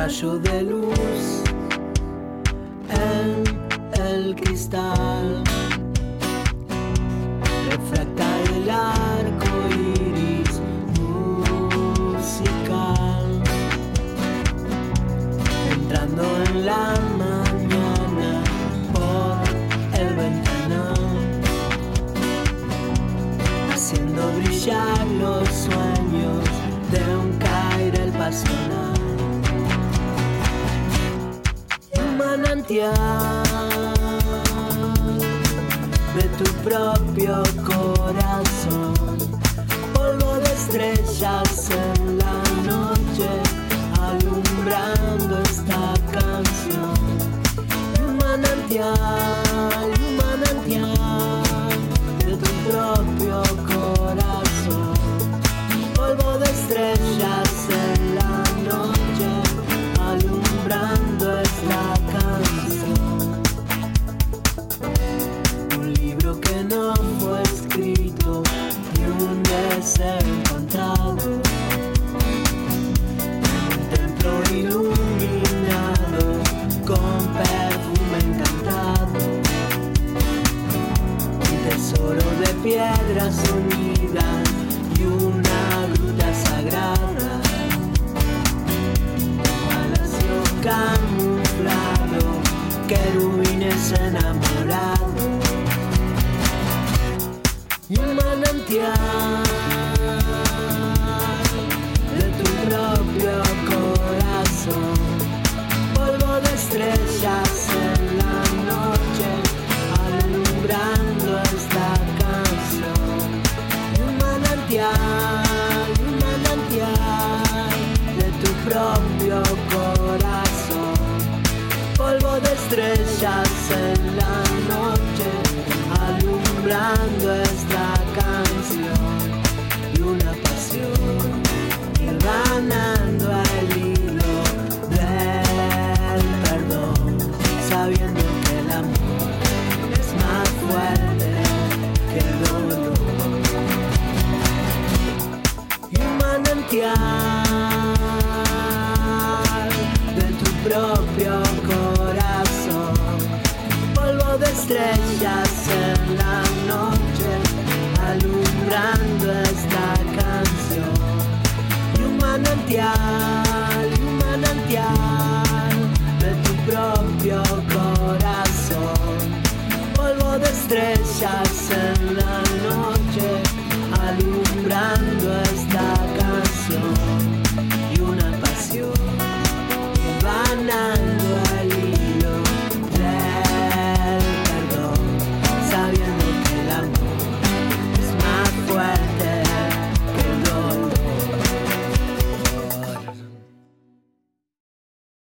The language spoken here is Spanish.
rayo de luz en el cristal. Refracta el arco iris musical. Entrando en la mañana por el ventanal. Haciendo brillar los sueños de un caer el pasional. De tu propio corazón. Polvo de estrellas en la noche, alumbrando esta canción. Manantial, piedras unidas y una gruta sagrada. Palacio camuflado, querubines enamorados y un manantial de estrellas en la noche, alumbrando esta canción y una pasión que va ganando el hilo del perdón, sabiendo que el amor es más fuerte que el dolor. Y un manantial God's love.